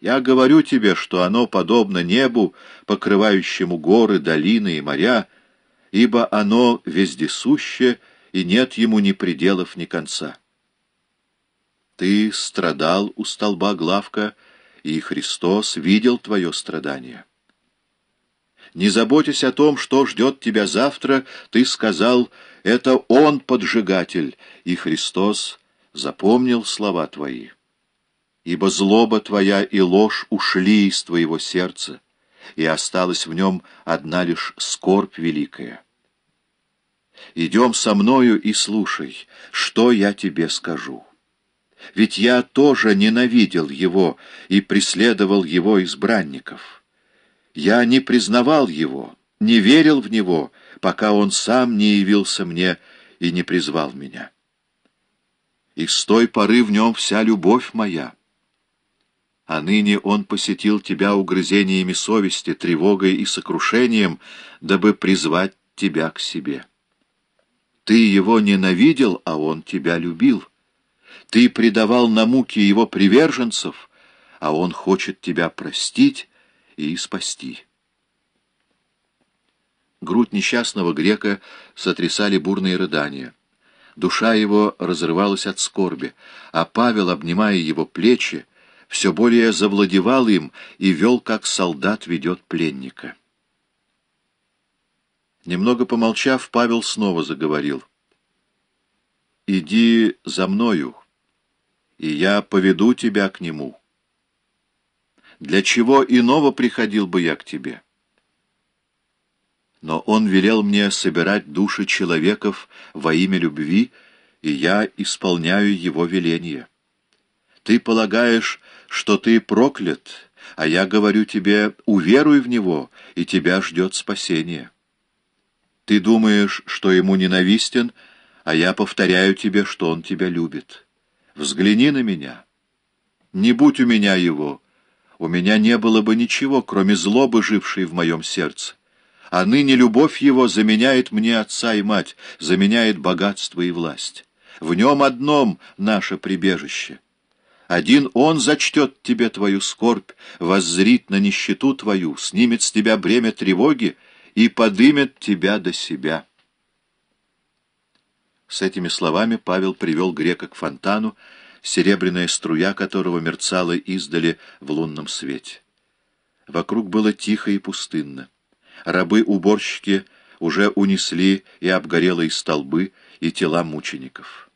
Я говорю тебе, что оно подобно небу, покрывающему горы, долины и моря, ибо оно вездесуще, и нет ему ни пределов, ни конца. Ты страдал у столба Главка, и Христос видел твое страдание. Не заботясь о том, что ждет тебя завтра, ты сказал, это Он поджигатель, и Христос запомнил слова твои. Ибо злоба твоя и ложь ушли из твоего сердца, и осталась в нем одна лишь скорбь великая. Идем со мною и слушай, что я тебе скажу. Ведь я тоже ненавидел его и преследовал его избранников. Я не признавал его, не верил в него, пока он сам не явился мне и не призвал меня. И с той поры в нем вся любовь моя. А ныне он посетил тебя угрызениями совести, тревогой и сокрушением, дабы призвать тебя к себе. Ты его ненавидел, а он тебя любил. Ты предавал на муки его приверженцев, а он хочет тебя простить и спасти. Грудь несчастного грека сотрясали бурные рыдания. Душа его разрывалась от скорби, а Павел, обнимая его плечи, все более завладевал им и вел, как солдат ведет пленника. Немного помолчав, Павел снова заговорил. «Иди за мною, и я поведу тебя к нему. Для чего иного приходил бы я к тебе?» но он велел мне собирать души человеков во имя любви, и я исполняю его веление. Ты полагаешь, что ты проклят, а я говорю тебе, уверуй в него, и тебя ждет спасение. Ты думаешь, что ему ненавистен, а я повторяю тебе, что он тебя любит. Взгляни на меня. Не будь у меня его, у меня не было бы ничего, кроме злобы, жившей в моем сердце а ныне любовь его заменяет мне отца и мать, заменяет богатство и власть. В нем одном наше прибежище. Один он зачтет тебе твою скорбь, воззрит на нищету твою, снимет с тебя бремя тревоги и подымет тебя до себя. С этими словами Павел привел грека к фонтану, серебряная струя которого мерцала издали в лунном свете. Вокруг было тихо и пустынно. Рабы-уборщики уже унесли и обгорелые столбы, и тела мучеников.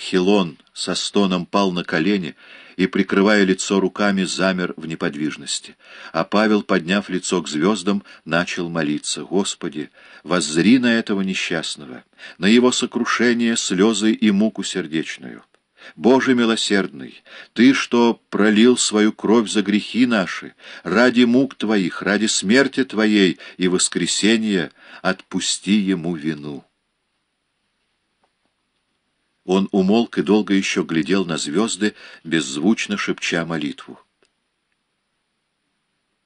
Хилон со стоном пал на колени и, прикрывая лицо руками, замер в неподвижности. А Павел, подняв лицо к звездам, начал молиться. «Господи, воззри на этого несчастного, на его сокрушение, слезы и муку сердечную. Боже милосердный, Ты, что пролил свою кровь за грехи наши, ради мук Твоих, ради смерти Твоей и воскресения, отпусти ему вину. Он умолк и долго еще глядел на звезды, беззвучно шепча молитву.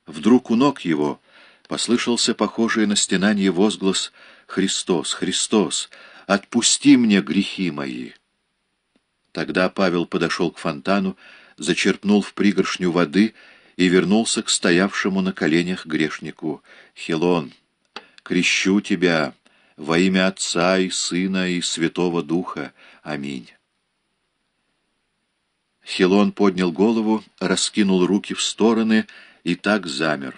Вдруг у ног его послышался похожий на стенание возглас «Христос, Христос, отпусти мне грехи мои!» Тогда Павел подошел к фонтану, зачерпнул в пригоршню воды и вернулся к стоявшему на коленях грешнику. «Хилон, крещу тебя во имя Отца и Сына и Святого Духа. Аминь». Хилон поднял голову, раскинул руки в стороны и так замер.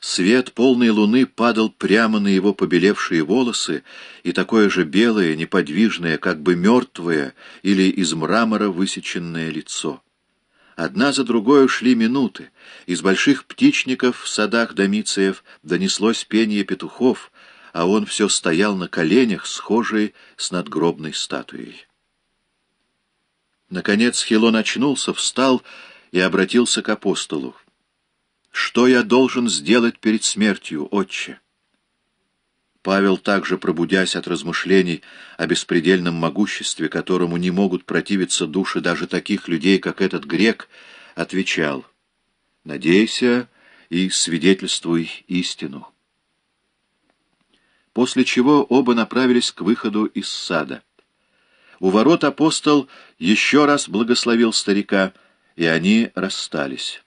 Свет полной луны падал прямо на его побелевшие волосы, и такое же белое, неподвижное, как бы мертвое или из мрамора высеченное лицо. Одна за другой шли минуты. Из больших птичников в садах домициев донеслось пение петухов, а он все стоял на коленях, схожий с надгробной статуей. Наконец Хилон очнулся, встал и обратился к апостолу. Что я должен сделать перед смертью, отче? Павел, также пробудясь от размышлений о беспредельном могуществе, которому не могут противиться души даже таких людей, как этот грек, отвечал «Надейся и свидетельствуй истину». После чего оба направились к выходу из сада. У ворот апостол еще раз благословил старика — и они расстались.